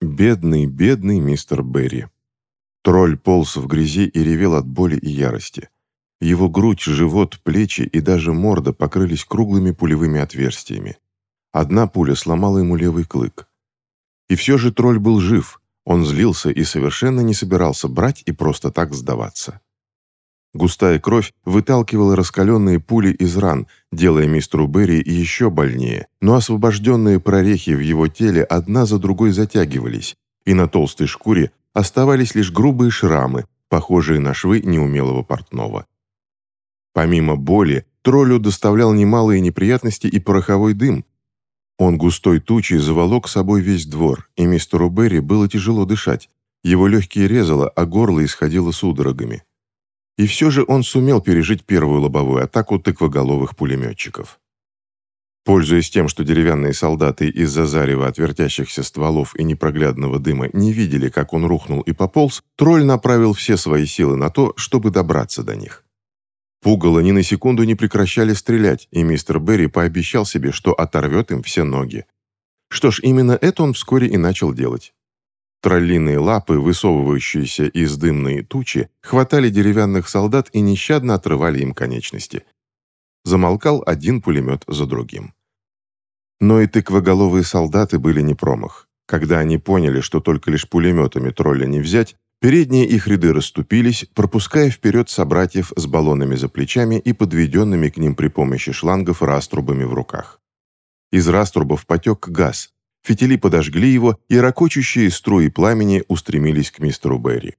Бедный, бедный мистер Берри. Тролль полз в грязи и ревел от боли и ярости. Его грудь, живот, плечи и даже морда покрылись круглыми пулевыми отверстиями. Одна пуля сломала ему левый клык. И все же тролль был жив. Он злился и совершенно не собирался брать и просто так сдаваться. Густая кровь выталкивала раскаленные пули из ран, делая мистеру Берри еще больнее, но освобожденные прорехи в его теле одна за другой затягивались, и на толстой шкуре оставались лишь грубые шрамы, похожие на швы неумелого портного. Помимо боли, троллю доставлял немалые неприятности и пороховой дым. Он густой тучей заволок с собой весь двор, и мистеру Берри было тяжело дышать. Его легкие резало, а горло исходило судорогами. И все же он сумел пережить первую лобовую атаку тыквоголовых пулеметчиков. Пользуясь тем, что деревянные солдаты из-за зарева отвертящихся стволов и непроглядного дыма не видели, как он рухнул и пополз, тролль направил все свои силы на то, чтобы добраться до них. Пугало ни на секунду не прекращали стрелять, и мистер Берри пообещал себе, что оторвет им все ноги. Что ж, именно это он вскоре и начал делать. Троллиные лапы, высовывающиеся из дымной тучи, хватали деревянных солдат и нещадно отрывали им конечности. Замолкал один пулемет за другим. Но и тыквоголовые солдаты были не промах. Когда они поняли, что только лишь пулеметами тролля не взять, передние их ряды расступились, пропуская вперед собратьев с баллонами за плечами и подведенными к ним при помощи шлангов раструбами в руках. Из раструбов потек газ, Фитили подожгли его, и ракочущие струи пламени устремились к мистеру Берри.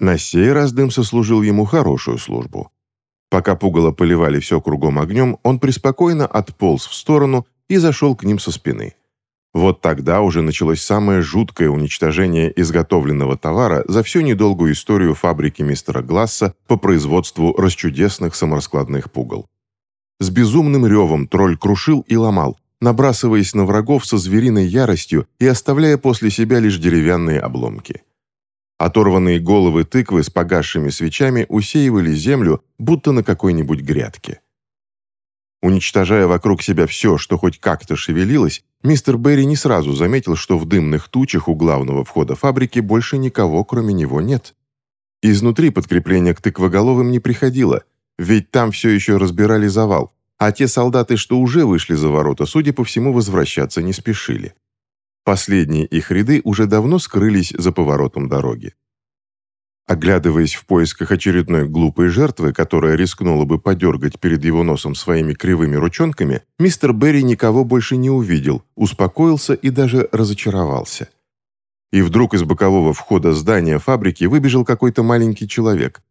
На сей раз дым сослужил ему хорошую службу. Пока пугало поливали все кругом огнем, он преспокойно отполз в сторону и зашел к ним со спины. Вот тогда уже началось самое жуткое уничтожение изготовленного товара за всю недолгую историю фабрики мистера Гласса по производству расчудесных самораскладных пугал. С безумным ревом тролль крушил и ломал, набрасываясь на врагов со звериной яростью и оставляя после себя лишь деревянные обломки. Оторванные головы тыквы с погасшими свечами усеивали землю, будто на какой-нибудь грядке. Уничтожая вокруг себя все, что хоть как-то шевелилось, мистер Берри не сразу заметил, что в дымных тучах у главного входа фабрики больше никого, кроме него, нет. Изнутри подкрепление к тыквоголовым не приходило, ведь там все еще разбирали завал, а те солдаты, что уже вышли за ворота, судя по всему, возвращаться не спешили. Последние их ряды уже давно скрылись за поворотом дороги. Оглядываясь в поисках очередной глупой жертвы, которая рискнула бы подергать перед его носом своими кривыми ручонками, мистер Берри никого больше не увидел, успокоился и даже разочаровался. И вдруг из бокового входа здания фабрики выбежал какой-то маленький человек.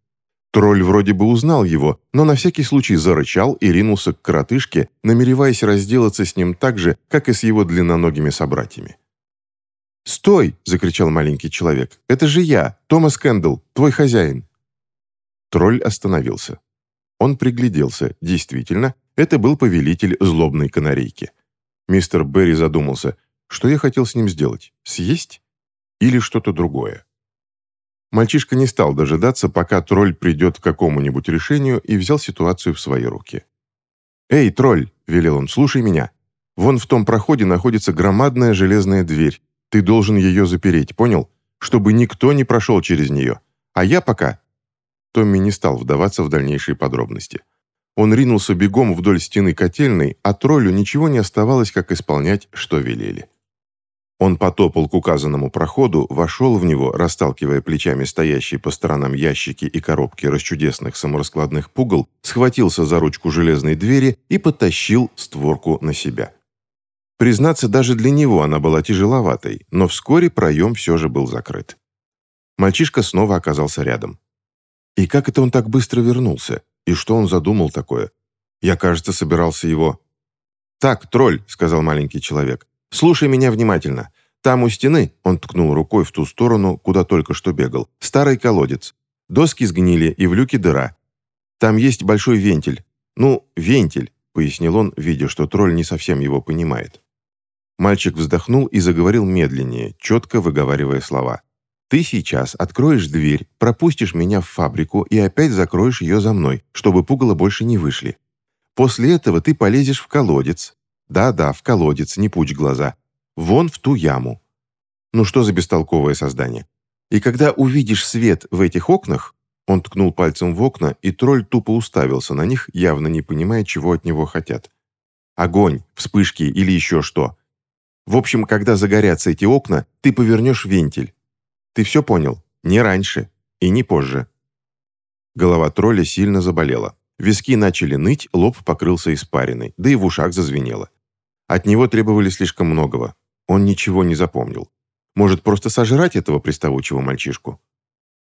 Тролль вроде бы узнал его, но на всякий случай зарычал и ринулся к коротышке, намереваясь разделаться с ним так же, как и с его длинноногими собратьями. «Стой!» — закричал маленький человек. «Это же я, Томас Кэндл, твой хозяин!» Тролль остановился. Он пригляделся. Действительно, это был повелитель злобной канарейки. Мистер Берри задумался, что я хотел с ним сделать? Съесть? Или что-то другое? Мальчишка не стал дожидаться, пока тролль придет к какому-нибудь решению и взял ситуацию в свои руки. «Эй, тролль!» – велел он, – «слушай меня. Вон в том проходе находится громадная железная дверь. Ты должен ее запереть, понял? Чтобы никто не прошел через нее. А я пока...» Томми не стал вдаваться в дальнейшие подробности. Он ринулся бегом вдоль стены котельной, а троллю ничего не оставалось, как исполнять, что велели. Он потопал к указанному проходу, вошел в него, расталкивая плечами стоящие по сторонам ящики и коробки расчудесных самораскладных пугал, схватился за ручку железной двери и потащил створку на себя. Признаться, даже для него она была тяжеловатой, но вскоре проем все же был закрыт. Мальчишка снова оказался рядом. И как это он так быстро вернулся? И что он задумал такое? Я, кажется, собирался его... «Так, тролль», — сказал маленький человек, Слушай меня внимательно. Там у стены, он ткнул рукой в ту сторону, куда только что бегал, старый колодец. Доски сгнили, и в люке дыра. Там есть большой вентиль. Ну, вентиль, пояснил он, видя, что тролль не совсем его понимает. Мальчик вздохнул и заговорил медленнее, четко выговаривая слова. «Ты сейчас откроешь дверь, пропустишь меня в фабрику и опять закроешь ее за мной, чтобы пугало больше не вышли. После этого ты полезешь в колодец, да-да, в колодец, не пучь глаза. Вон в ту яму. Ну что за бестолковое создание? И когда увидишь свет в этих окнах, он ткнул пальцем в окна, и тролль тупо уставился на них, явно не понимая, чего от него хотят. Огонь, вспышки или еще что. В общем, когда загорятся эти окна, ты повернешь вентиль. Ты все понял? Не раньше и не позже. Голова тролля сильно заболела. Виски начали ныть, лоб покрылся испариной, да и в ушах зазвенело. От него требовали слишком многого. Он ничего не запомнил. Может, просто сожрать этого приставучего мальчишку?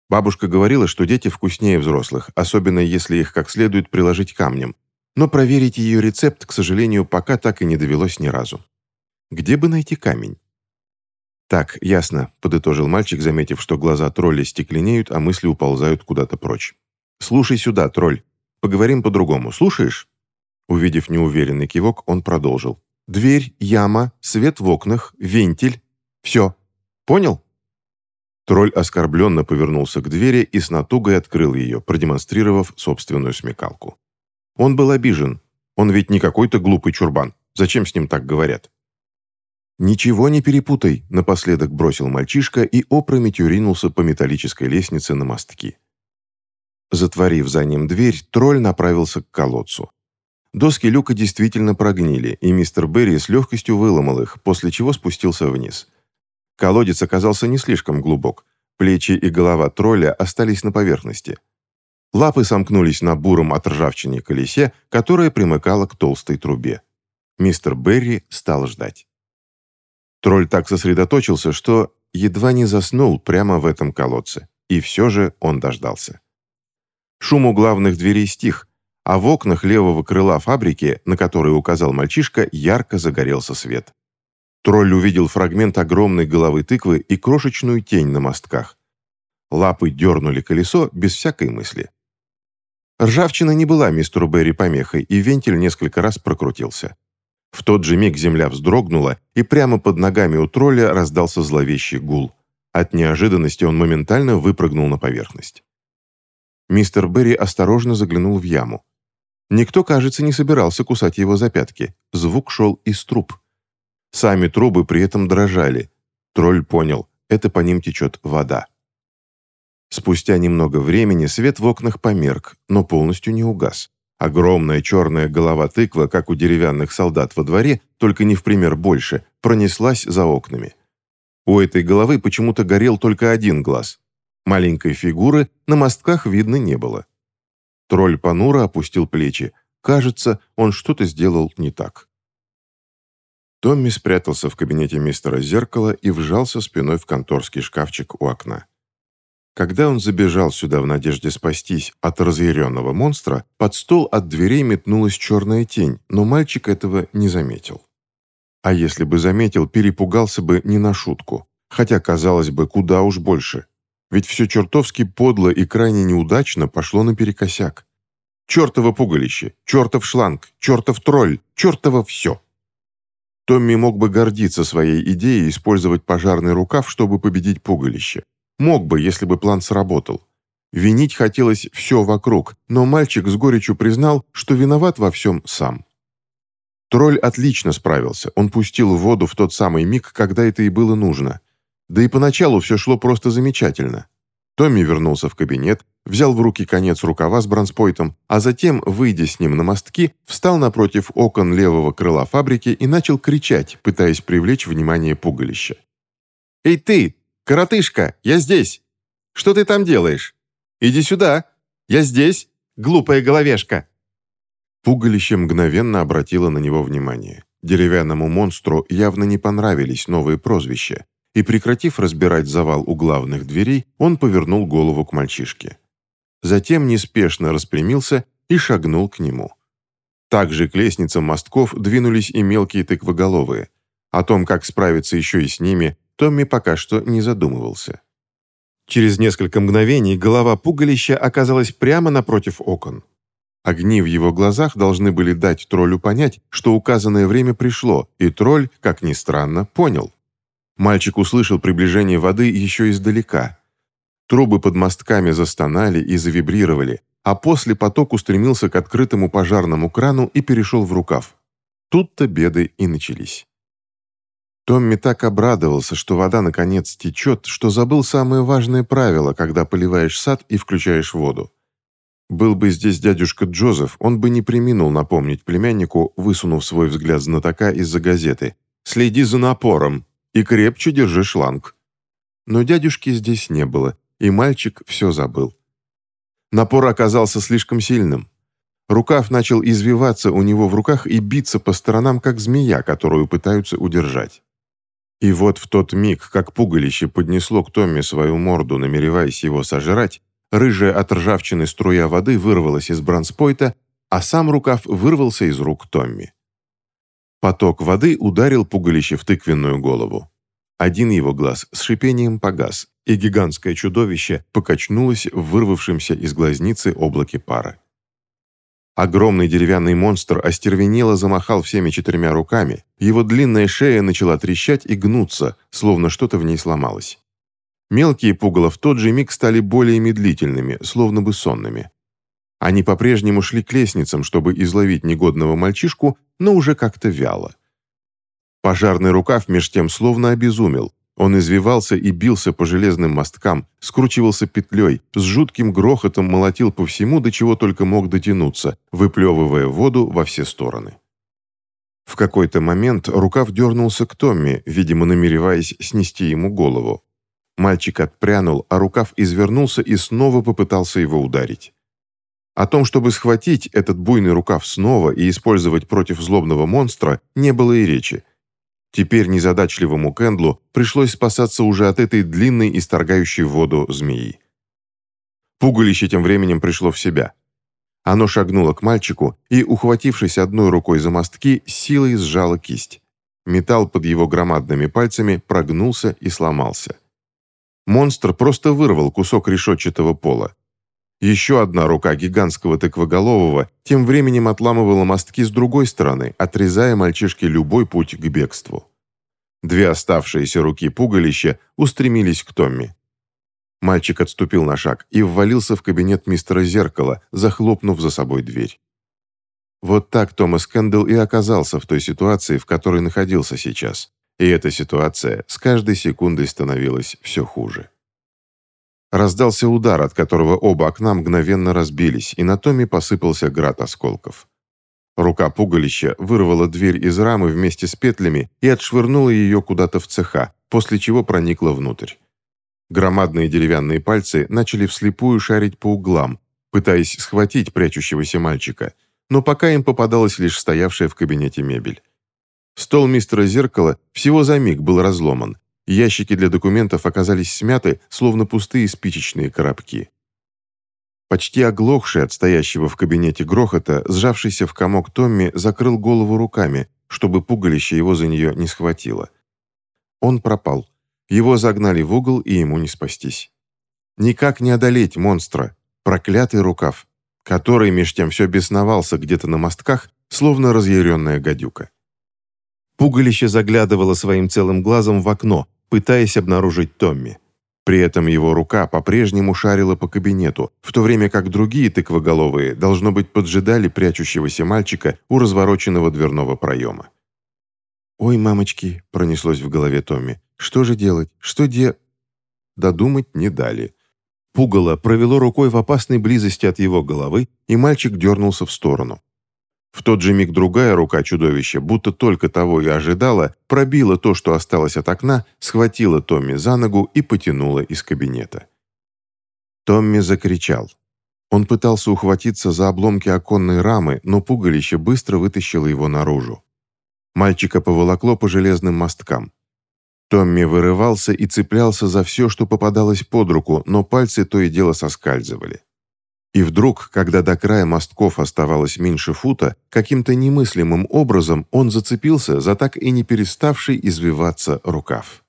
Бабушка говорила, что дети вкуснее взрослых, особенно если их как следует приложить камнем. Но проверить ее рецепт, к сожалению, пока так и не довелось ни разу. Где бы найти камень? «Так, ясно», — подытожил мальчик, заметив, что глаза тролля стекленеют, а мысли уползают куда-то прочь. «Слушай сюда, тролль. Поговорим по-другому. Слушаешь?» Увидев неуверенный кивок, он продолжил. «Дверь, яма, свет в окнах, вентиль. Все. Понял?» Тролль оскорбленно повернулся к двери и с натугой открыл ее, продемонстрировав собственную смекалку. Он был обижен. Он ведь не какой-то глупый чурбан. Зачем с ним так говорят? «Ничего не перепутай», — напоследок бросил мальчишка и опрометью ринулся по металлической лестнице на мостки. Затворив за ним дверь, тролль направился к колодцу. Доски люка действительно прогнили, и мистер Берри с легкостью выломал их, после чего спустился вниз. Колодец оказался не слишком глубок. Плечи и голова тролля остались на поверхности. Лапы сомкнулись на буром от ржавчине колесе, которое примыкало к толстой трубе. Мистер Берри стал ждать. Тролль так сосредоточился, что едва не заснул прямо в этом колодце. И все же он дождался. Шум у главных дверей стих, а в окнах левого крыла фабрики, на который указал мальчишка, ярко загорелся свет. Тролль увидел фрагмент огромной головы тыквы и крошечную тень на мостках. Лапы дернули колесо без всякой мысли. Ржавчина не была мистеру Берри помехой, и вентиль несколько раз прокрутился. В тот же миг земля вздрогнула, и прямо под ногами у тролля раздался зловещий гул. От неожиданности он моментально выпрыгнул на поверхность. Мистер Берри осторожно заглянул в яму. Никто, кажется, не собирался кусать его за пятки. Звук шел из труб. Сами трубы при этом дрожали. Тролль понял, это по ним течет вода. Спустя немного времени свет в окнах померк, но полностью не угас. Огромная черная голова тыква, как у деревянных солдат во дворе, только не в пример больше, пронеслась за окнами. У этой головы почему-то горел только один глаз. Маленькой фигуры на мостках видно не было. Тролль понуро опустил плечи. Кажется, он что-то сделал не так. Томми спрятался в кабинете мистера Зеркала и вжался спиной в конторский шкафчик у окна. Когда он забежал сюда в надежде спастись от разъяренного монстра, под стол от дверей метнулась черная тень, но мальчик этого не заметил. А если бы заметил, перепугался бы не на шутку. Хотя, казалось бы, куда уж больше. Ведь все чертовски подло и крайне неудачно пошло наперекосяк. Чертово пугалище, чертов шланг, чертов тролль, чертово все. Томми мог бы гордиться своей идеей использовать пожарный рукав, чтобы победить пугалище. Мог бы, если бы план сработал. Винить хотелось все вокруг, но мальчик с горечью признал, что виноват во всем сам. Тролль отлично справился, он пустил воду в тот самый миг, когда это и было нужно. Да и поначалу все шло просто замечательно. Томми вернулся в кабинет, взял в руки конец рукава с бронспойтом, а затем, выйдя с ним на мостки, встал напротив окон левого крыла фабрики и начал кричать, пытаясь привлечь внимание пугалища. «Эй ты, коротышка, я здесь! Что ты там делаешь? Иди сюда! Я здесь, глупая головешка!» Пугалище мгновенно обратило на него внимание. Деревянному монстру явно не понравились новые прозвища, и, прекратив разбирать завал у главных дверей, он повернул голову к мальчишке. Затем неспешно распрямился и шагнул к нему. Также к лестницам мостков двинулись и мелкие тыквоголовые. О том, как справиться еще и с ними, Томми пока что не задумывался. Через несколько мгновений голова пугалища оказалась прямо напротив окон. Огни в его глазах должны были дать троллю понять, что указанное время пришло, и тролль, как ни странно, понял. Мальчик услышал приближение воды еще издалека. Трубы под мостками застонали и завибрировали, а после поток устремился к открытому пожарному крану и перешел в рукав. Тут-то беды и начались. Томми так обрадовался, что вода наконец течет, что забыл самое важное правило, когда поливаешь сад и включаешь воду. Был бы здесь дядюшка Джозеф, он бы не приминул напомнить племяннику, высунув свой взгляд знатока из-за газеты. «Следи за напором и крепче держи шланг». Но дядюшки здесь не было, и мальчик все забыл. Напор оказался слишком сильным. Рукав начал извиваться у него в руках и биться по сторонам, как змея, которую пытаются удержать. И вот в тот миг, как пугалище поднесло к Томми свою морду, намереваясь его сожрать, рыжая от ржавчины струя воды вырвалась из бронспойта, а сам рукав вырвался из рук Томми. Поток воды ударил пугалище в тыквенную голову. Один его глаз с шипением погас, и гигантское чудовище покачнулось в вырвавшемся из глазницы облаке пара. Огромный деревянный монстр остервенело замахал всеми четырьмя руками, его длинная шея начала трещать и гнуться, словно что-то в ней сломалось. Мелкие пугало в тот же миг стали более медлительными, словно бы сонными. Они по-прежнему шли к лестницам, чтобы изловить негодного мальчишку, но уже как-то вяло. Пожарный рукав меж тем словно обезумел. Он извивался и бился по железным мосткам, скручивался петлей, с жутким грохотом молотил по всему, до чего только мог дотянуться, выплевывая воду во все стороны. В какой-то момент рукав дернулся к Томми, видимо, намереваясь снести ему голову. Мальчик отпрянул, а рукав извернулся и снова попытался его ударить. О том, чтобы схватить этот буйный рукав снова и использовать против злобного монстра, не было и речи. Теперь незадачливому Кэндлу пришлось спасаться уже от этой длинной, исторгающей воду змеи. Пугалище тем временем пришло в себя. Оно шагнуло к мальчику и, ухватившись одной рукой за мостки, силой сжало кисть. Металл под его громадными пальцами прогнулся и сломался. Монстр просто вырвал кусок решетчатого пола. Еще одна рука гигантского тыквоголового тем временем отламывала мостки с другой стороны, отрезая мальчишке любой путь к бегству. Две оставшиеся руки пугалища устремились к Томми. Мальчик отступил на шаг и ввалился в кабинет мистера Зеркала, захлопнув за собой дверь. Вот так Томас Кэндалл и оказался в той ситуации, в которой находился сейчас. И эта ситуация с каждой секундой становилась все хуже. Раздался удар, от которого оба окна мгновенно разбились, и на Томе посыпался град осколков. Рука пугалища вырвала дверь из рамы вместе с петлями и отшвырнула ее куда-то в цеха, после чего проникла внутрь. Громадные деревянные пальцы начали вслепую шарить по углам, пытаясь схватить прячущегося мальчика, но пока им попадалась лишь стоявшая в кабинете мебель. Стол мистера Зеркала всего за миг был разломан, Ящики для документов оказались смяты, словно пустые спичечные коробки. Почти оглохший от стоящего в кабинете грохота, сжавшийся в комок Томми закрыл голову руками, чтобы пугалище его за нее не схватило. Он пропал. Его загнали в угол, и ему не спастись. Никак не одолеть монстра, проклятый рукав, который меж тем все бесновался где-то на мостках, словно разъяренная гадюка. Пугалище заглядывало своим целым глазом в окно, пытаясь обнаружить Томми. При этом его рука по-прежнему шарила по кабинету, в то время как другие тыквоголовые, должно быть, поджидали прячущегося мальчика у развороченного дверного проема. «Ой, мамочки!» – пронеслось в голове Томми. «Что же делать? Что де...» Додумать не дали. Пугало провело рукой в опасной близости от его головы, и мальчик дернулся в сторону. В тот же миг другая рука чудовища, будто только того и ожидала, пробила то, что осталось от окна, схватила Томми за ногу и потянула из кабинета. Томми закричал. Он пытался ухватиться за обломки оконной рамы, но пугалище быстро вытащило его наружу. Мальчика поволокло по железным мосткам. Томми вырывался и цеплялся за все, что попадалось под руку, но пальцы то и дело соскальзывали. И вдруг, когда до края мостков оставалось меньше фута, каким-то немыслимым образом он зацепился за так и не переставший извиваться рукав.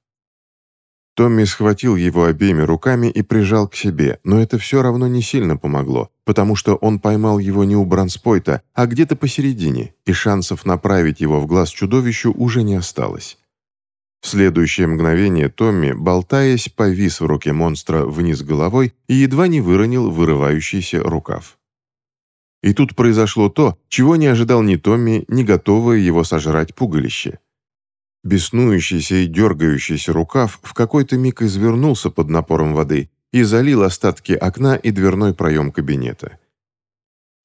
Томми схватил его обеими руками и прижал к себе, но это все равно не сильно помогло, потому что он поймал его не у бронспойта, а где-то посередине, и шансов направить его в глаз чудовищу уже не осталось. В следующее мгновение Томми, болтаясь, повис в руке монстра вниз головой и едва не выронил вырывающийся рукав. И тут произошло то, чего не ожидал ни Томми, ни готовое его сожрать пугалище. Беснующийся и дергающийся рукав в какой-то миг извернулся под напором воды и залил остатки окна и дверной проем кабинета.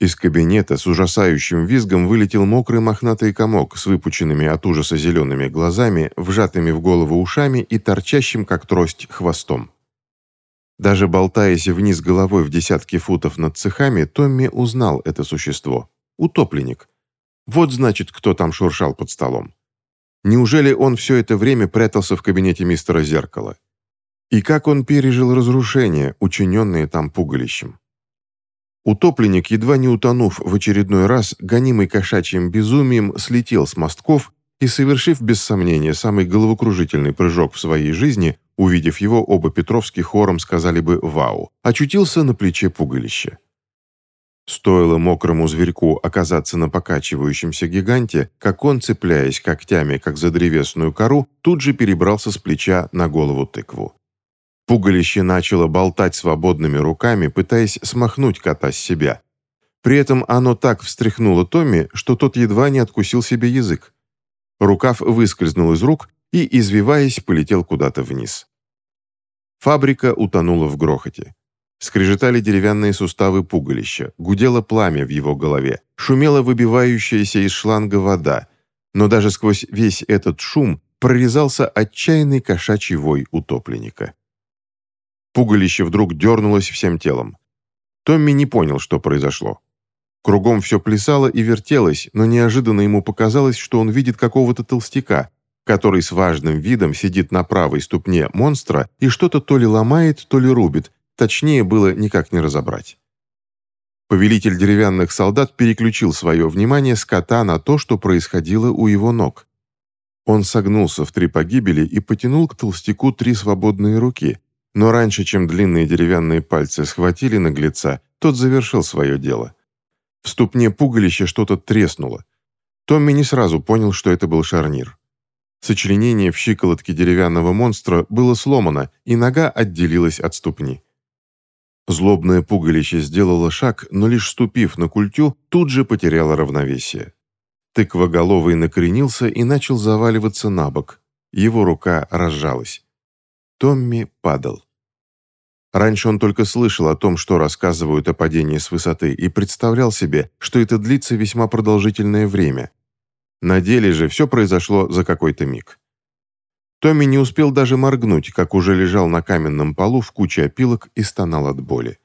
Из кабинета с ужасающим визгом вылетел мокрый мохнатый комок с выпученными от ужаса зелеными глазами, вжатыми в голову ушами и торчащим, как трость, хвостом. Даже болтаясь вниз головой в десятки футов над цехами, Томми узнал это существо. Утопленник. Вот значит, кто там шуршал под столом. Неужели он все это время прятался в кабинете мистера Зеркала? И как он пережил разрушения, учиненные там пугалищем? Утопленник, едва не утонув в очередной раз, гонимый кошачьим безумием, слетел с мостков и, совершив без сомнения самый головокружительный прыжок в своей жизни, увидев его, оба Петровски хором сказали бы «Вау!», очутился на плече пугалища. Стоило мокрому зверьку оказаться на покачивающемся гиганте, как он, цепляясь когтями, как за древесную кору, тут же перебрался с плеча на голову тыкву. Пугалище начало болтать свободными руками, пытаясь смахнуть кота с себя. При этом оно так встряхнуло Томми, что тот едва не откусил себе язык. Рукав выскользнул из рук и, извиваясь, полетел куда-то вниз. Фабрика утонула в грохоте. Скрежетали деревянные суставы пугалища, гудело пламя в его голове, шумела выбивающаяся из шланга вода, но даже сквозь весь этот шум прорезался отчаянный кошачий вой утопленника. Пугалище вдруг дернулось всем телом. Томми не понял, что произошло. Кругом все плясало и вертелось, но неожиданно ему показалось, что он видит какого-то толстяка, который с важным видом сидит на правой ступне монстра и что-то то ли ломает, то ли рубит, Точнее было никак не разобрать. Повелитель деревянных солдат переключил свое внимание с кота на то, что происходило у его ног. Он согнулся в три погибели и потянул к толстяку три свободные руки, но раньше, чем длинные деревянные пальцы схватили наглеца, тот завершил свое дело. В ступне пугалища что-то треснуло. Томми не сразу понял, что это был шарнир. Сочленение в щиколотке деревянного монстра было сломано, и нога отделилась от ступни. Злобное пугалище сделало шаг, но лишь ступив на культю, тут же потеряло равновесие. Тыквоголовый накренился и начал заваливаться на бок. Его рука разжалась. Томми падал. Раньше он только слышал о том, что рассказывают о падении с высоты, и представлял себе, что это длится весьма продолжительное время. На деле же все произошло за какой-то миг. Томми не успел даже моргнуть, как уже лежал на каменном полу в куче опилок и стонал от боли.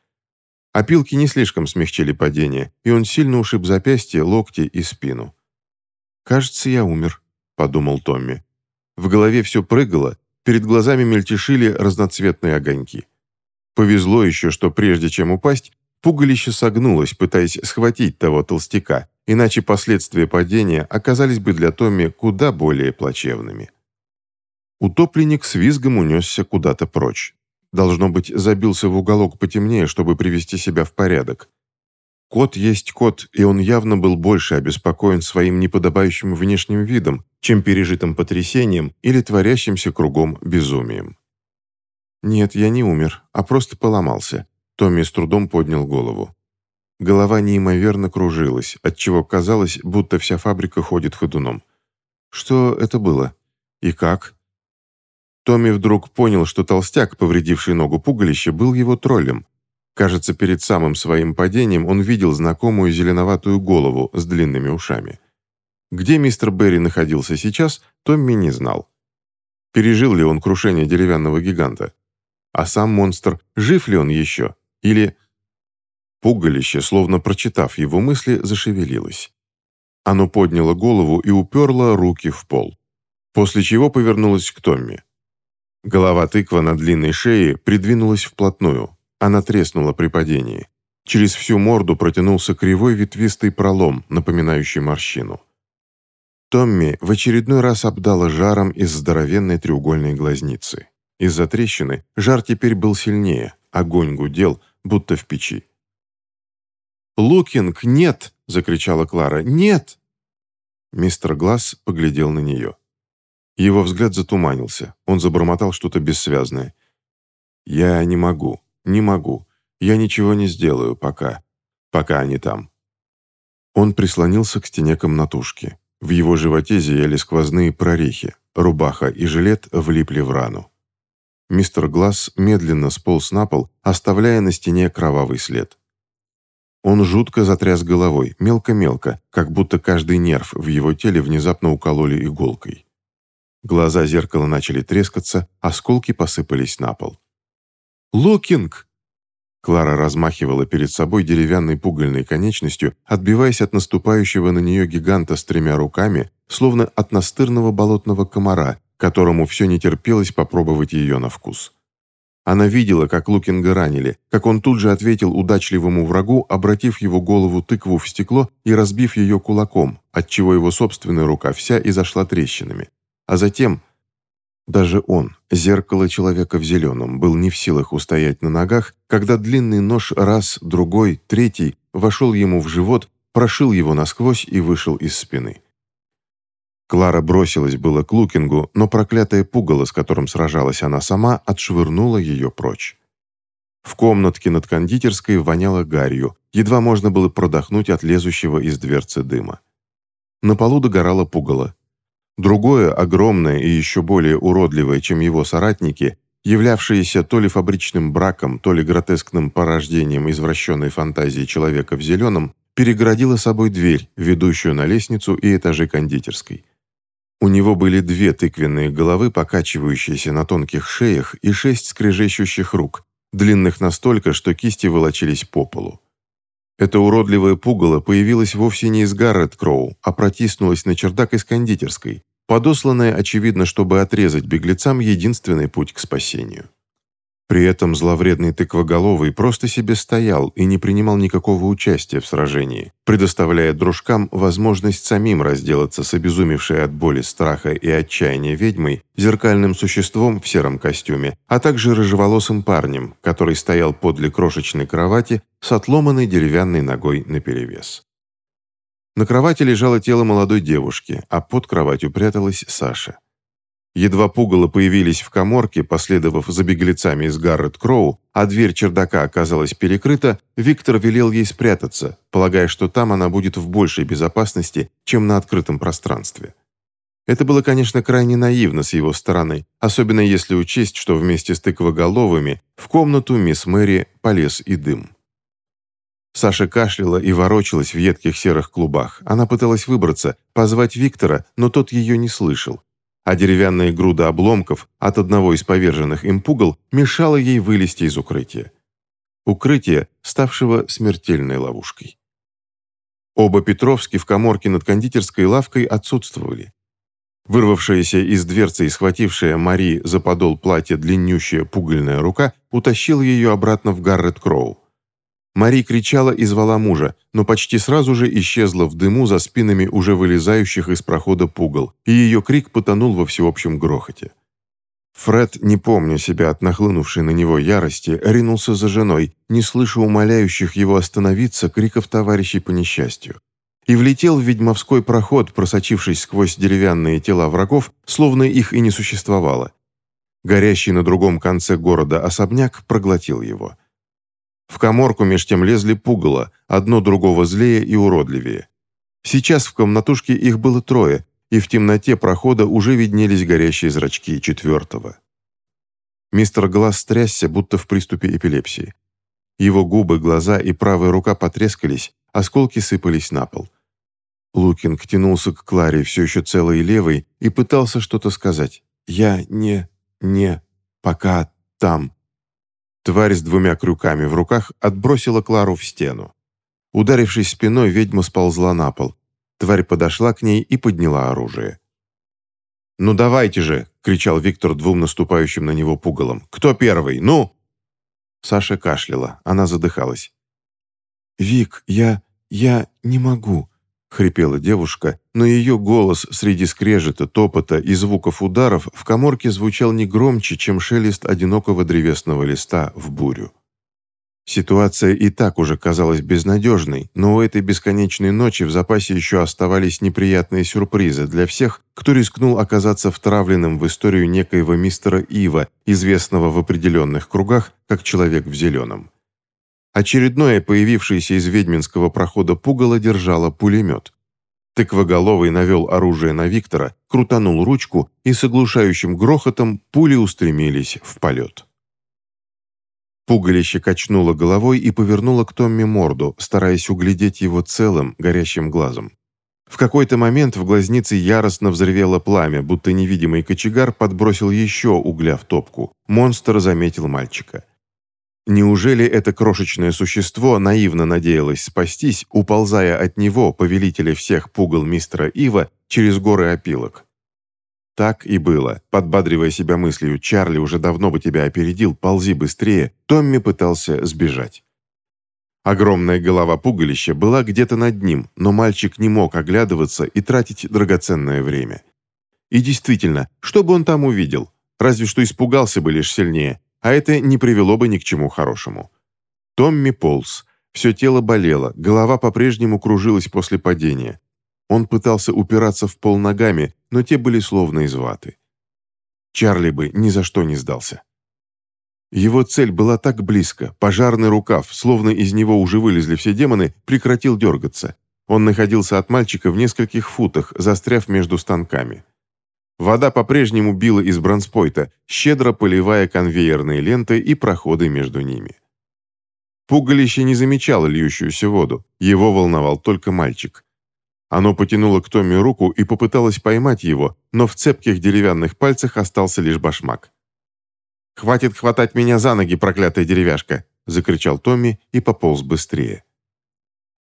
Опилки не слишком смягчили падение, и он сильно ушиб запястье, локти и спину. «Кажется, я умер», — подумал Томми. В голове все прыгало, перед глазами мельтешили разноцветные огоньки. Повезло еще, что прежде чем упасть, пугалище согнулось, пытаясь схватить того толстяка, иначе последствия падения оказались бы для Томми куда более плачевными. Утопленник с визгом унесся куда-то прочь. Должно быть, забился в уголок потемнее, чтобы привести себя в порядок. Кот есть кот, и он явно был больше обеспокоен своим неподобающим внешним видом, чем пережитым потрясением или творящимся кругом безумием. «Нет, я не умер, а просто поломался», — Томми с трудом поднял голову. Голова неимоверно кружилась, отчего казалось, будто вся фабрика ходит ходуном. «Что это было? И как?» Томми вдруг понял, что толстяк, повредивший ногу пугалища, был его троллем. Кажется, перед самым своим падением он видел знакомую зеленоватую голову с длинными ушами. Где мистер Берри находился сейчас, Томми не знал. Пережил ли он крушение деревянного гиганта? А сам монстр, жив ли он еще? Или... Пугалище, словно прочитав его мысли, зашевелилось. Оно подняло голову и уперло руки в пол. После чего повернулось к Томми. Голова тыква на длинной шее придвинулась вплотную. Она треснула при падении. Через всю морду протянулся кривой ветвистый пролом, напоминающий морщину. Томми в очередной раз обдала жаром из здоровенной треугольной глазницы. Из-за трещины жар теперь был сильнее, огонь гудел, будто в печи. «Лукинг, нет!» — закричала Клара. «Нет!» Мистер Глаз поглядел на нее. Его взгляд затуманился. Он забормотал что-то бессвязное. «Я не могу, не могу. Я ничего не сделаю пока. Пока они там». Он прислонился к стене комнатушки. В его животе зияли сквозные прорехи. рубаха и жилет влипли в рану. Мистер Глаз медленно сполз на пол, оставляя на стене кровавый след. Он жутко затряс головой, мелко-мелко, как будто каждый нерв в его теле внезапно укололи иголкой. Глаза зеркала начали трескаться, осколки посыпались на пол. «Лукинг!» Клара размахивала перед собой деревянной пугальной конечностью, отбиваясь от наступающего на нее гиганта с тремя руками, словно от настырного болотного комара, которому все не терпелось попробовать ее на вкус. Она видела, как Лукинга ранили, как он тут же ответил удачливому врагу, обратив его голову тыкву в стекло и разбив ее кулаком, отчего его собственная рука вся и зашла трещинами. А затем даже он, зеркало человека в зеленом, был не в силах устоять на ногах, когда длинный нож раз, другой, третий вошел ему в живот, прошил его насквозь и вышел из спины. Клара бросилась было к Лукингу, но проклятое пугало, с которым сражалась она сама, отшвырнула ее прочь. В комнатке над кондитерской воняло гарью, едва можно было продохнуть от лезущего из дверцы дыма. На полу догорало пугало, Другое, огромное и еще более уродливое, чем его соратники, являвшееся то ли фабричным браком, то ли гротескным порождением извращенной фантазии человека в зеленом, перегородило собой дверь, ведущую на лестницу и этажи кондитерской. У него были две тыквенные головы, покачивающиеся на тонких шеях, и шесть скрежещущих рук, длинных настолько, что кисти волочились по полу. Это уродливое пугало появилось вовсе не из Гаррет Кроу, а протиснулось на чердак из кондитерской, подосланная, очевидно, чтобы отрезать беглецам единственный путь к спасению. При этом зловредный тыквоголовый просто себе стоял и не принимал никакого участия в сражении, предоставляя дружкам возможность самим разделаться с обезумевшей от боли, страха и отчаяния ведьмой, зеркальным существом в сером костюме, а также рыжеволосым парнем, который стоял подле крошечной кровати с отломанной деревянной ногой наперевес. На кровати лежало тело молодой девушки, а под кроватью пряталась Саша. Едва пугало появились в коморке, последовав за беглецами из Гаррет Кроу, а дверь чердака оказалась перекрыта, Виктор велел ей спрятаться, полагая, что там она будет в большей безопасности, чем на открытом пространстве. Это было, конечно, крайне наивно с его стороны, особенно если учесть, что вместе с тыквоголовыми в комнату мисс Мэри полез и дым. Саша кашляла и ворочалась в едких серых клубах. Она пыталась выбраться, позвать Виктора, но тот ее не слышал. А деревянная груда обломков от одного из поверженных им пугал мешала ей вылезти из укрытия. Укрытие, ставшего смертельной ловушкой. Оба Петровски в коморке над кондитерской лавкой отсутствовали. Вырвавшаяся из дверцы и схватившая Мари за подол платья длиннющая пугальная рука утащила ее обратно в Гаррет Кроу. Мари кричала и звала мужа, но почти сразу же исчезла в дыму за спинами уже вылезающих из прохода пугал, и ее крик потонул во всеобщем грохоте. Фред, не помня себя от нахлынувшей на него ярости, ринулся за женой, не слыша умоляющих его остановиться криков товарищей по несчастью. И влетел в ведьмовской проход, просочившись сквозь деревянные тела врагов, словно их и не существовало. Горящий на другом конце города особняк проглотил его. В коморку меж тем лезли пугало, одно другого злее и уродливее. Сейчас в комнатушке их было трое, и в темноте прохода уже виднелись горящие зрачки четвертого. Мистер Глаз стрясся, будто в приступе эпилепсии. Его губы, глаза и правая рука потрескались, осколки сыпались на пол. Лукинг тянулся к Кларе, все еще целой левой, и пытался что-то сказать. «Я не... не... пока там...» Тварь с двумя крюками в руках отбросила Клару в стену. Ударившись спиной, ведьма сползла на пол. Тварь подошла к ней и подняла оружие. «Ну давайте же!» — кричал Виктор двум наступающим на него пугалом. «Кто первый? Ну!» Саша кашляла, она задыхалась. «Вик, я... я не могу. — хрипела девушка, но ее голос среди скрежета, топота и звуков ударов в коморке звучал не громче, чем шелест одинокого древесного листа в бурю. Ситуация и так уже казалась безнадежной, но у этой бесконечной ночи в запасе еще оставались неприятные сюрпризы для всех, кто рискнул оказаться втравленным в историю некоего мистера Ива, известного в определенных кругах как «человек в зеленом». Очередное появившееся из ведьминского прохода пугало держало пулемет. Тыквоголовый навел оружие на Виктора, крутанул ручку, и с оглушающим грохотом пули устремились в полет. Пугалище качнуло головой и повернуло к Томми морду, стараясь углядеть его целым, горящим глазом. В какой-то момент в глазнице яростно взревело пламя, будто невидимый кочегар подбросил еще угля в топку. Монстр заметил мальчика. Неужели это крошечное существо наивно надеялось спастись, уползая от него, повелителя всех пугал мистера Ива, через горы опилок? Так и было. Подбадривая себя мыслью «Чарли уже давно бы тебя опередил, ползи быстрее», Томми пытался сбежать. Огромная голова пугалища была где-то над ним, но мальчик не мог оглядываться и тратить драгоценное время. И действительно, что бы он там увидел? Разве что испугался бы лишь сильнее, а это не привело бы ни к чему хорошему. Томми полз. Все тело болело, голова по-прежнему кружилась после падения. Он пытался упираться в пол ногами, но те были словно из ваты. Чарли бы ни за что не сдался. Его цель была так близко, пожарный рукав, словно из него уже вылезли все демоны, прекратил дергаться. Он находился от мальчика в нескольких футах, застряв между станками. Вода по-прежнему била из бронспойта, щедро поливая конвейерные ленты и проходы между ними. Пугалище не замечало льющуюся воду, его волновал только мальчик. Оно потянуло к Томми руку и попыталось поймать его, но в цепких деревянных пальцах остался лишь башмак. «Хватит хватать меня за ноги, проклятая деревяшка!» – закричал Томми и пополз быстрее.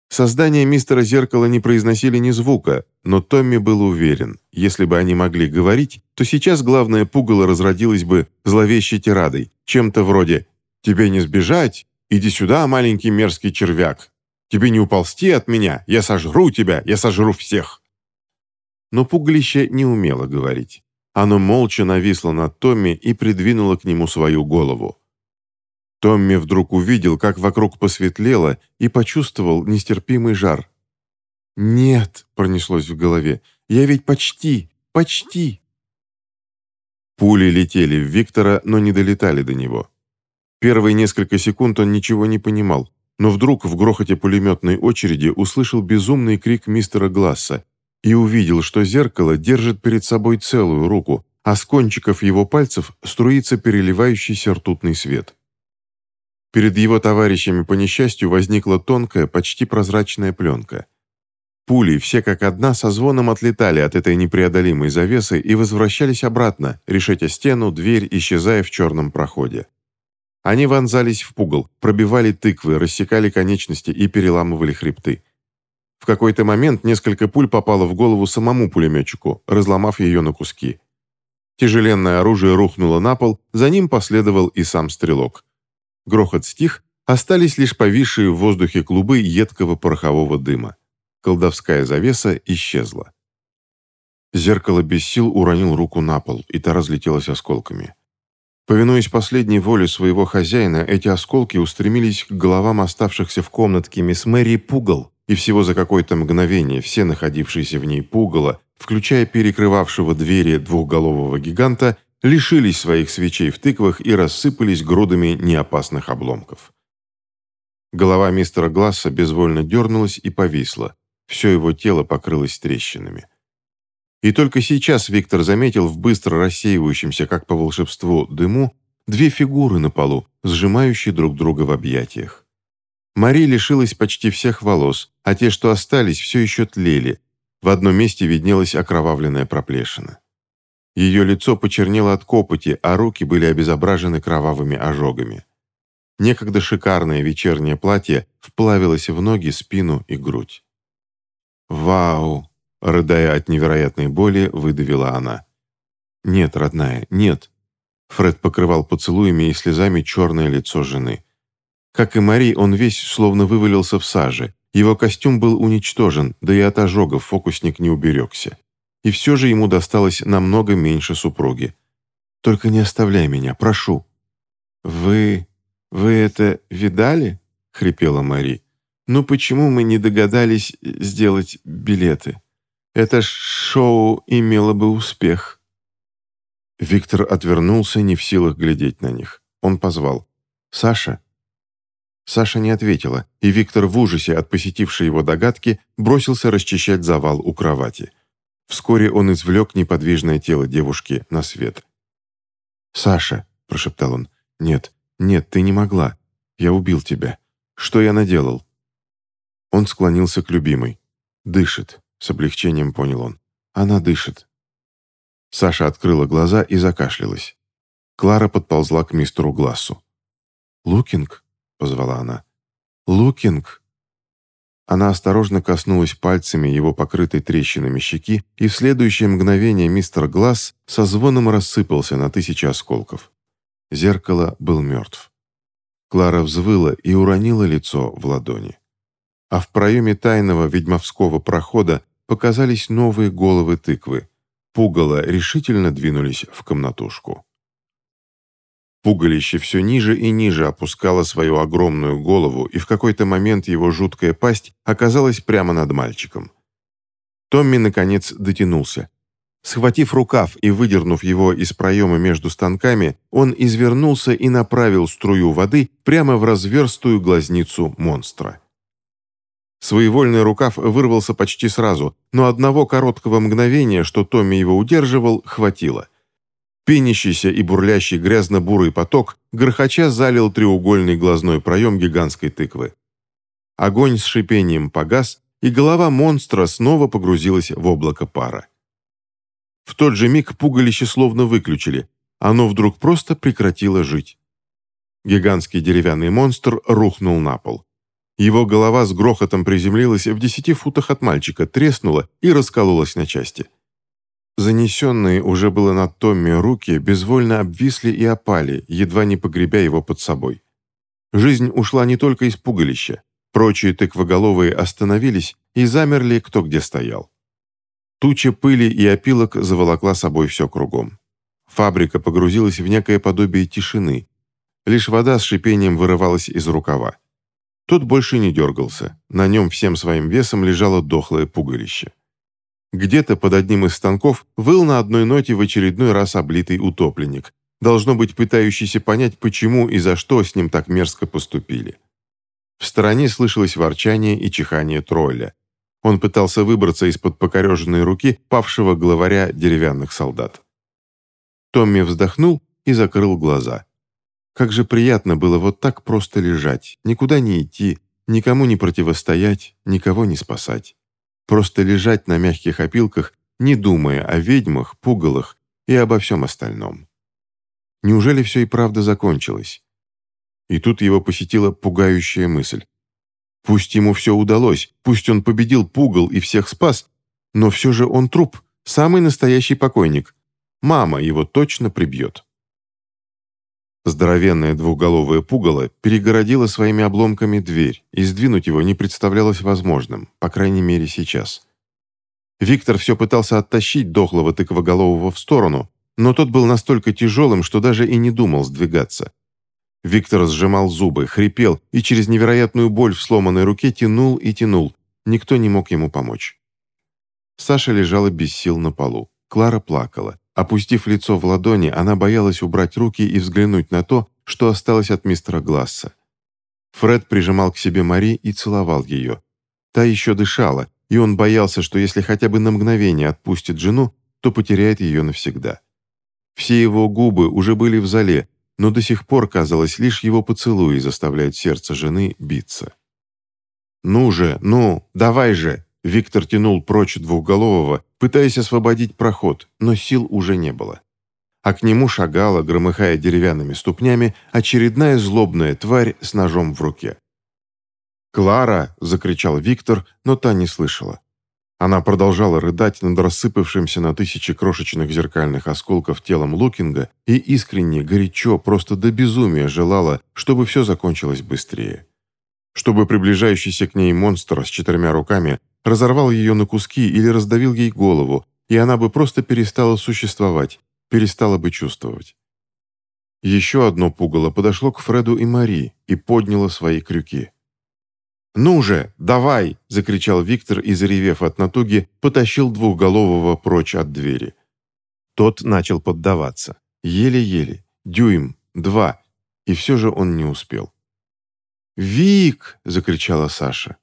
Создания мистера Зеркала не произносили ни звука, но Томми был уверен, если бы они могли говорить, то сейчас главное пугало разродилось бы зловещей тирадой, чем-то вроде «Тебе не сбежать? Иди сюда, маленький мерзкий червяк! Тебе не уползти от меня! Я сожру тебя! Я сожру всех!» Но пугалище не умело говорить. Оно молча нависло над Томми и придвинуло к нему свою голову. Томми вдруг увидел, как вокруг посветлело, и почувствовал нестерпимый жар. «Нет», — пронеслось в голове, — «я ведь почти, почти». Пули летели в Виктора, но не долетали до него. Первые несколько секунд он ничего не понимал, но вдруг в грохоте пулеметной очереди услышал безумный крик мистера Гласса и увидел, что зеркало держит перед собой целую руку, а с кончиков его пальцев струится переливающийся ртутный свет. Перед его товарищами по несчастью возникла тонкая, почти прозрачная пленка. Пули, все как одна, со звоном отлетали от этой непреодолимой завесы и возвращались обратно, решетя стену, дверь, исчезая в черном проходе. Они вонзались в пугал, пробивали тыквы, рассекали конечности и переламывали хребты. В какой-то момент несколько пуль попало в голову самому пулеметчику, разломав ее на куски. Тяжеленное оружие рухнуло на пол, за ним последовал и сам стрелок. Грохот стих, остались лишь повисшие в воздухе клубы едкого порохового дыма. Колдовская завеса исчезла. Зеркало без сил уронил руку на пол, и та разлетелась осколками. Повинуясь последней воле своего хозяина, эти осколки устремились к головам оставшихся в комнатке мисс Мэри Пугал, и всего за какое-то мгновение все находившиеся в ней пугало, включая перекрывавшего двери двухголового гиганта, лишились своих свечей в тыквах и рассыпались грудами неопасных обломков. Голова мистера Гласса безвольно дернулась и повисла. Все его тело покрылось трещинами. И только сейчас Виктор заметил в быстро рассеивающемся, как по волшебству, дыму две фигуры на полу, сжимающие друг друга в объятиях. Мари лишилась почти всех волос, а те, что остались, все еще тлели. В одном месте виднелась окровавленная проплешина. Ее лицо почернело от копоти, а руки были обезображены кровавыми ожогами. Некогда шикарное вечернее платье вплавилось в ноги, спину и грудь. «Вау!» — рыдая от невероятной боли, выдавила она. «Нет, родная, нет!» Фред покрывал поцелуями и слезами черное лицо жены. Как и Мари, он весь словно вывалился в саже. Его костюм был уничтожен, да и от ожогов фокусник не уберегся и все же ему досталось намного меньше супруги. «Только не оставляй меня, прошу». «Вы... вы это видали?» — хрипела Мари. «Ну почему мы не догадались сделать билеты? Это шоу имело бы успех». Виктор отвернулся, не в силах глядеть на них. Он позвал. «Саша?» Саша не ответила, и Виктор в ужасе от посетившей его догадки бросился расчищать завал у кровати. Вскоре он извлек неподвижное тело девушки на свет. «Саша», — прошептал он, — «нет, нет, ты не могла. Я убил тебя. Что я наделал?» Он склонился к любимой. «Дышит», — с облегчением понял он. «Она дышит». Саша открыла глаза и закашлялась. Клара подползла к мистеру Глассу. «Лукинг?» — позвала она. «Лукинг!» Она осторожно коснулась пальцами его покрытой трещинами щеки, и в следующее мгновение мистер Глаз со звоном рассыпался на тысячи осколков. Зеркало был мертв. Клара взвыла и уронила лицо в ладони. А в проеме тайного ведьмовского прохода показались новые головы тыквы. Пугало решительно двинулись в комнатушку. Пугалище все ниже и ниже опускало свою огромную голову, и в какой-то момент его жуткая пасть оказалась прямо над мальчиком. Томми, наконец, дотянулся. Схватив рукав и выдернув его из проема между станками, он извернулся и направил струю воды прямо в разверстую глазницу монстра. Своевольный рукав вырвался почти сразу, но одного короткого мгновения, что Томми его удерживал, хватило – Пенящийся и бурлящий грязно-бурый поток грохоча залил треугольный глазной проем гигантской тыквы. Огонь с шипением погас, и голова монстра снова погрузилась в облако пара. В тот же миг пугалище словно выключили, оно вдруг просто прекратило жить. Гигантский деревянный монстр рухнул на пол. Его голова с грохотом приземлилась в десяти футах от мальчика, треснула и раскололась на части. Занесенные уже было над Томми руки безвольно обвисли и опали, едва не погребя его под собой. Жизнь ушла не только из пугалища. Прочие тыквоголовые остановились и замерли, кто где стоял. Туча пыли и опилок заволокла собой все кругом. Фабрика погрузилась в некое подобие тишины. Лишь вода с шипением вырывалась из рукава. Тот больше не дергался. На нем всем своим весом лежало дохлое пугалище. Где-то под одним из станков выл на одной ноте в очередной раз облитый утопленник, должно быть пытающийся понять, почему и за что с ним так мерзко поступили. В стороне слышалось ворчание и чихание тролля. Он пытался выбраться из-под покореженной руки павшего главаря деревянных солдат. Томми вздохнул и закрыл глаза. Как же приятно было вот так просто лежать, никуда не идти, никому не противостоять, никого не спасать. Просто лежать на мягких опилках, не думая о ведьмах, пугалах и обо всем остальном. Неужели все и правда закончилось? И тут его посетила пугающая мысль. Пусть ему все удалось, пусть он победил пугал и всех спас, но все же он труп, самый настоящий покойник. Мама его точно прибьет. Здоровенное двухголовое пугало перегородило своими обломками дверь, и сдвинуть его не представлялось возможным, по крайней мере сейчас. Виктор все пытался оттащить дохлого тыквоголового в сторону, но тот был настолько тяжелым, что даже и не думал сдвигаться. Виктор сжимал зубы, хрипел и через невероятную боль в сломанной руке тянул и тянул. Никто не мог ему помочь. Саша лежала без сил на полу. Клара плакала. Опустив лицо в ладони, она боялась убрать руки и взглянуть на то, что осталось от мистера Гласса. Фред прижимал к себе Мари и целовал ее. Та еще дышала, и он боялся, что если хотя бы на мгновение отпустит жену, то потеряет ее навсегда. Все его губы уже были в зале, но до сих пор, казалось, лишь его поцелуи заставляют сердце жены биться. «Ну же, ну, давай же!» Виктор тянул прочь двухголового, пытаясь освободить проход, но сил уже не было. А к нему шагала, громыхая деревянными ступнями, очередная злобная тварь с ножом в руке. «Клара!» – закричал Виктор, но та не слышала. Она продолжала рыдать над рассыпавшимся на тысячи крошечных зеркальных осколков телом Лукинга и искренне, горячо, просто до безумия желала, чтобы все закончилось быстрее. Чтобы приближающийся к ней монстр с четырьмя руками разорвал ее на куски или раздавил ей голову, и она бы просто перестала существовать, перестала бы чувствовать. Еще одно пугало подошло к Фреду и Мари и подняло свои крюки. «Ну же, давай!» – закричал Виктор и, заревев от натуги, потащил двухголового прочь от двери. Тот начал поддаваться. Еле-еле, дюйм, два, и все же он не успел. «Вик!» – закричала Саша.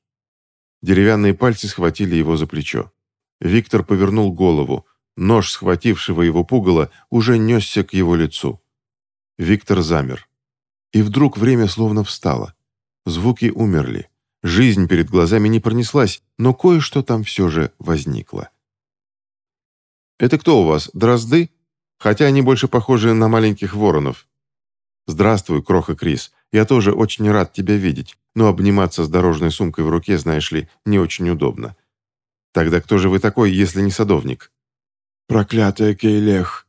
Деревянные пальцы схватили его за плечо. Виктор повернул голову. Нож, схватившего его пугало, уже несся к его лицу. Виктор замер. И вдруг время словно встало. Звуки умерли. Жизнь перед глазами не пронеслась, но кое-что там все же возникло. «Это кто у вас, дрозды? Хотя они больше похожи на маленьких воронов». «Здравствуй, Кроха Крис. Я тоже очень рад тебя видеть, но обниматься с дорожной сумкой в руке, знаешь ли, не очень удобно. Тогда кто же вы такой, если не садовник?» «Проклятая Кейлех!»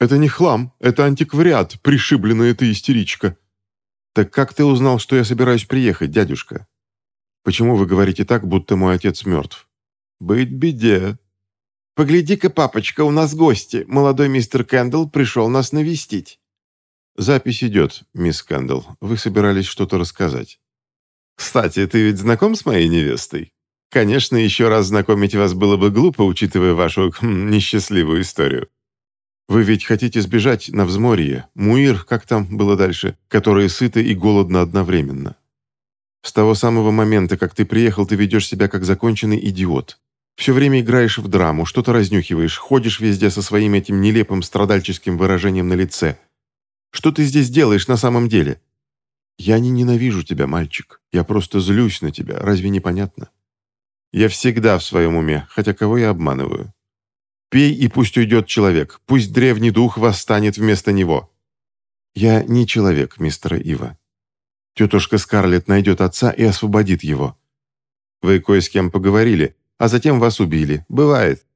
«Это не хлам, это антиквариат, пришибленная ты истеричка!» «Так как ты узнал, что я собираюсь приехать, дядюшка?» Почему вы говорите так, будто мой отец мертв?» «Быть беде». «Погляди-ка, папочка, у нас гости. Молодой мистер Кэндалл пришел нас навестить». «Запись идет, мисс Кэндалл. Вы собирались что-то рассказать». «Кстати, ты ведь знаком с моей невестой? Конечно, еще раз знакомить вас было бы глупо, учитывая вашу хм, несчастливую историю. Вы ведь хотите сбежать на взморье, Муир, как там было дальше, которые сыты и голодны одновременно. С того самого момента, как ты приехал, ты ведешь себя как законченный идиот. Все время играешь в драму, что-то разнюхиваешь, ходишь везде со своим этим нелепым страдальческим выражением на лице. Что ты здесь делаешь на самом деле? Я не ненавижу тебя, мальчик. Я просто злюсь на тебя. Разве не понятно? Я всегда в своем уме, хотя кого я обманываю? Пей, и пусть уйдет человек. Пусть древний дух восстанет вместо него. Я не человек, мистер Ива. Тетушка Скарлетт найдет отца и освободит его. Вы кое с кем поговорили, а затем вас убили. Бывает.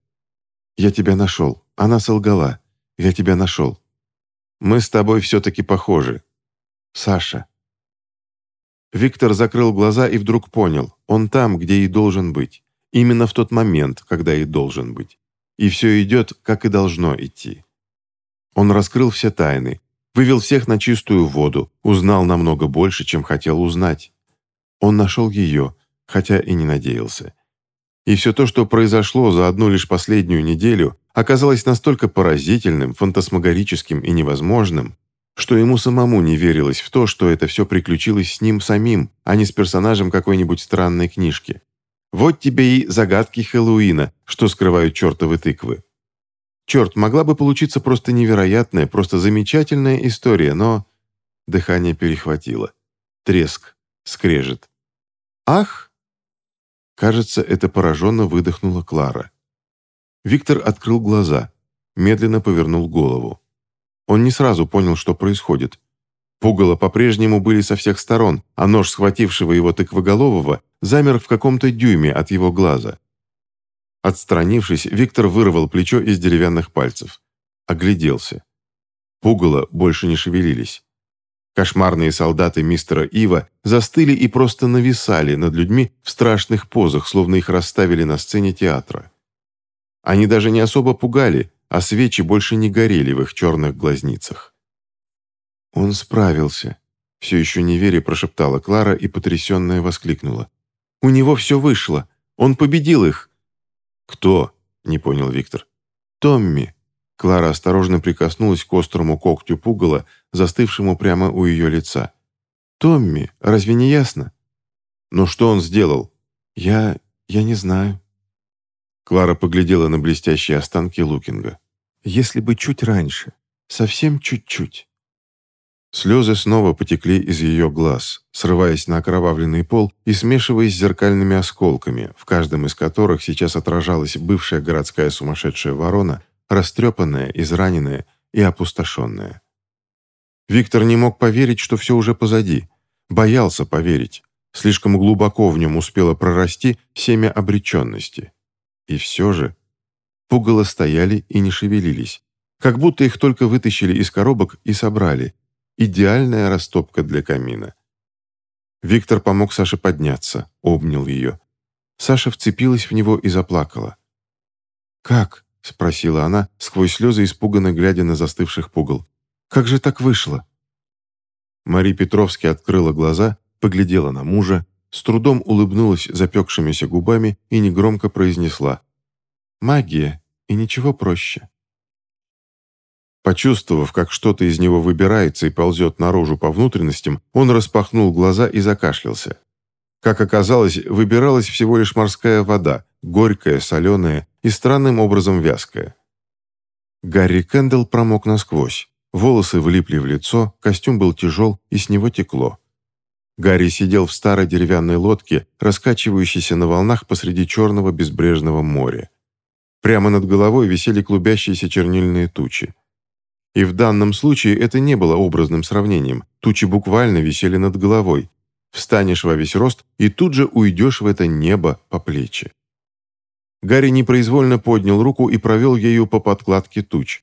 Я тебя нашел. Она солгала. Я тебя нашел. Мы с тобой все-таки похожи. Саша. Виктор закрыл глаза и вдруг понял. Он там, где и должен быть. Именно в тот момент, когда и должен быть. И все идет, как и должно идти. Он раскрыл все тайны, Вывел всех на чистую воду, узнал намного больше, чем хотел узнать. Он нашел ее, хотя и не надеялся. И все то, что произошло за одну лишь последнюю неделю, оказалось настолько поразительным, фантасмагорическим и невозможным, что ему самому не верилось в то, что это все приключилось с ним самим, а не с персонажем какой-нибудь странной книжки. Вот тебе и загадки Хэллоуина, что скрывают чертовы тыквы. Черт, могла бы получиться просто невероятная, просто замечательная история, но... Дыхание перехватило. Треск, скрежет. «Ах!» Кажется, это пораженно выдохнула Клара. Виктор открыл глаза, медленно повернул голову. Он не сразу понял, что происходит. Пугало по-прежнему были со всех сторон, а нож, схватившего его тыквоголового, замер в каком-то дюйме от его глаза. Отстранившись, Виктор вырвал плечо из деревянных пальцев. Огляделся. Пугало больше не шевелились. Кошмарные солдаты мистера Ива застыли и просто нависали над людьми в страшных позах, словно их расставили на сцене театра. Они даже не особо пугали, а свечи больше не горели в их черных глазницах. «Он справился», — все еще не веря прошептала Клара и потрясенная воскликнула. «У него все вышло! Он победил их!» «Кто?» – не понял Виктор. «Томми». Клара осторожно прикоснулась к острому когтю пугала, застывшему прямо у ее лица. «Томми, разве не ясно?» «Но что он сделал?» «Я... я не знаю». Клара поглядела на блестящие останки Лукинга. «Если бы чуть раньше, совсем чуть-чуть». Слезы снова потекли из ее глаз, срываясь на окровавленный пол и смешиваясь с зеркальными осколками, в каждом из которых сейчас отражалась бывшая городская сумасшедшая ворона, растрепанная, израненная и опустошенная. Виктор не мог поверить, что все уже позади. Боялся поверить. Слишком глубоко в нем успело прорасти семя обреченности. И все же пугало стояли и не шевелились, как будто их только вытащили из коробок и собрали, Идеальная растопка для камина. Виктор помог Саше подняться, обнял ее. Саша вцепилась в него и заплакала. «Как?» — спросила она, сквозь слезы испуганно глядя на застывших пугал. «Как же так вышло?» Мария Петровски открыла глаза, поглядела на мужа, с трудом улыбнулась запекшимися губами и негромко произнесла «Магия, и ничего проще». Почувствовав, как что-то из него выбирается и ползет наружу по внутренностям, он распахнул глаза и закашлялся. Как оказалось, выбиралась всего лишь морская вода, горькая, соленая и странным образом вязкая. Гарри Кэндалл промок насквозь. Волосы влипли в лицо, костюм был тяжел, и с него текло. Гарри сидел в старой деревянной лодке, раскачивающейся на волнах посреди черного безбрежного моря. Прямо над головой висели клубящиеся чернильные тучи. И в данном случае это не было образным сравнением. Тучи буквально висели над головой. Встанешь во весь рост и тут же уйдешь в это небо по плечи. Гарри непроизвольно поднял руку и провел ею по подкладке туч.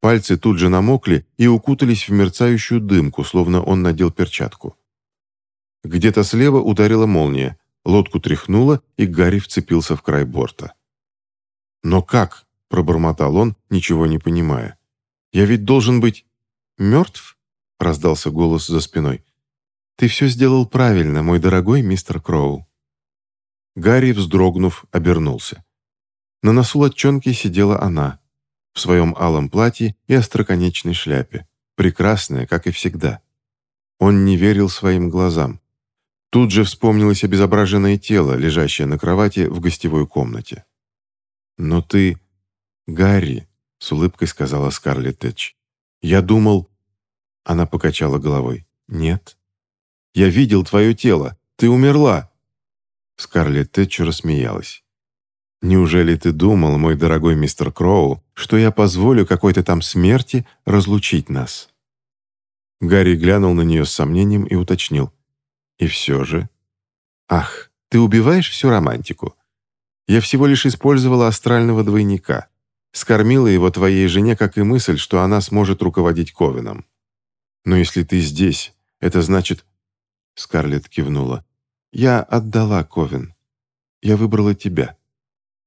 Пальцы тут же намокли и укутались в мерцающую дымку, словно он надел перчатку. Где-то слева ударила молния, лодку тряхнуло, и Гарри вцепился в край борта. «Но как?» – пробормотал он, ничего не понимая. Я ведь должен быть мертв?» — раздался голос за спиной. «Ты все сделал правильно, мой дорогой мистер Кроу». Гарри, вздрогнув, обернулся. На носу латчонки сидела она, в своем алом платье и остроконечной шляпе, прекрасная, как и всегда. Он не верил своим глазам. Тут же вспомнилось обезображенное тело, лежащее на кровати в гостевой комнате. «Но ты... Гарри...» с улыбкой сказала Скарлетт Тэтч. «Я думал...» Она покачала головой. «Нет». «Я видел твое тело. Ты умерла». Скарлетт Тэтч рассмеялась. «Неужели ты думал, мой дорогой мистер Кроу, что я позволю какой-то там смерти разлучить нас?» Гарри глянул на нее с сомнением и уточнил. «И все же...» «Ах, ты убиваешь всю романтику. Я всего лишь использовала астрального двойника. Скормила его твоей жене, как и мысль, что она сможет руководить Ковеном. Но если ты здесь, это значит...» Скарлетт кивнула. «Я отдала Ковен. Я выбрала тебя.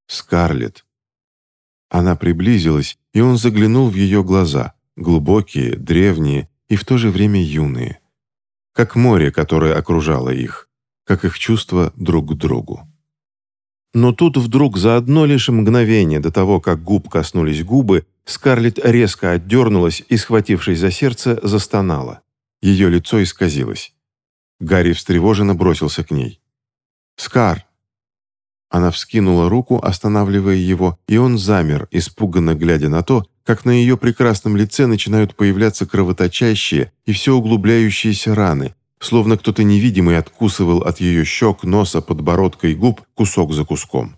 Скарлетт». Она приблизилась, и он заглянул в ее глаза, глубокие, древние и в то же время юные. Как море, которое окружало их, как их чувства друг к другу. Но тут вдруг за одно лишь мгновение до того, как губ коснулись губы, Скарлетт резко отдернулась и, схватившись за сердце, застонала. Ее лицо исказилось. Гарри встревоженно бросился к ней. «Скар!» Она вскинула руку, останавливая его, и он замер, испуганно глядя на то, как на ее прекрасном лице начинают появляться кровоточащие и все углубляющиеся раны, словно кто-то невидимый откусывал от ее щек, носа, подбородка и губ кусок за куском.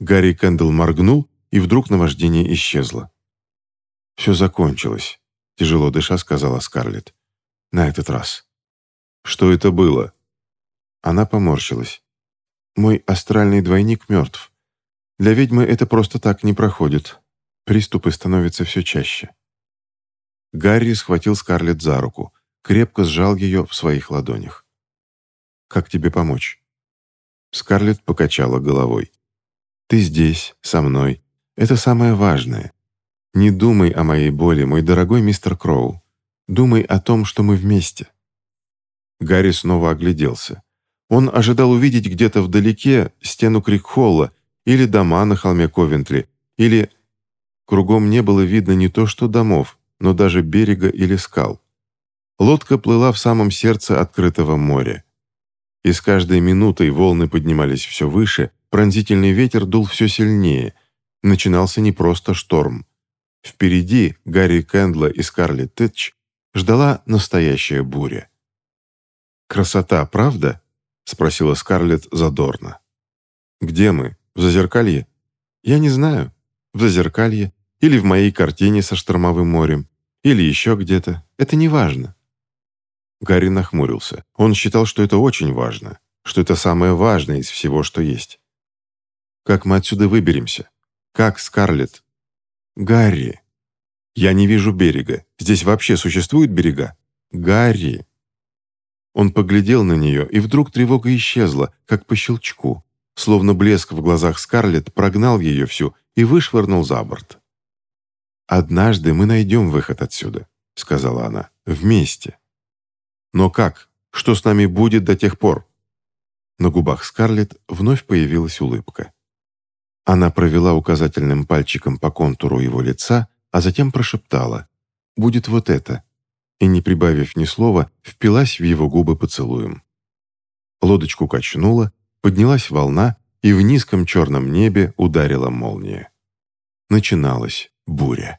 Гарри Кэндалл моргнул, и вдруг наваждение исчезло. «Все закончилось», — тяжело дыша сказала Скарлетт. «На этот раз». «Что это было?» Она поморщилась. «Мой астральный двойник мертв. Для ведьмы это просто так не проходит. Приступы становятся все чаще». Гарри схватил Скарлетт за руку крепко сжал ее в своих ладонях. «Как тебе помочь?» Скарлетт покачала головой. «Ты здесь, со мной. Это самое важное. Не думай о моей боли, мой дорогой мистер Кроу. Думай о том, что мы вместе». Гарри снова огляделся. Он ожидал увидеть где-то вдалеке стену Крикхолла или дома на холме Ковентли, или... Кругом не было видно не то что домов, но даже берега или скал. Лодка плыла в самом сердце открытого моря. И с каждой минутой волны поднимались все выше, пронзительный ветер дул все сильнее. Начинался не просто шторм. Впереди Гарри Кэндла и Скарлетт Тэтч ждала настоящая буря. «Красота, правда?» — спросила Скарлетт задорно. «Где мы? В Зазеркалье?» «Я не знаю. В Зазеркалье. Или в моей картине со штормовым морем. Или еще где-то. Это не важно. Гарри нахмурился. Он считал, что это очень важно, что это самое важное из всего, что есть. «Как мы отсюда выберемся? Как, Скарлетт?» «Гарри!» «Я не вижу берега. Здесь вообще существуют берега?» «Гарри!» Он поглядел на нее, и вдруг тревога исчезла, как по щелчку, словно блеск в глазах Скарлетт прогнал ее всю и вышвырнул за борт. «Однажды мы найдем выход отсюда», — сказала она, — «вместе». Но как? Что с нами будет до тех пор?» На губах Скарлетт вновь появилась улыбка. Она провела указательным пальчиком по контуру его лица, а затем прошептала «Будет вот это», и, не прибавив ни слова, впилась в его губы поцелуем. Лодочку качнула, поднялась волна, и в низком черном небе ударила молния. Начиналась буря.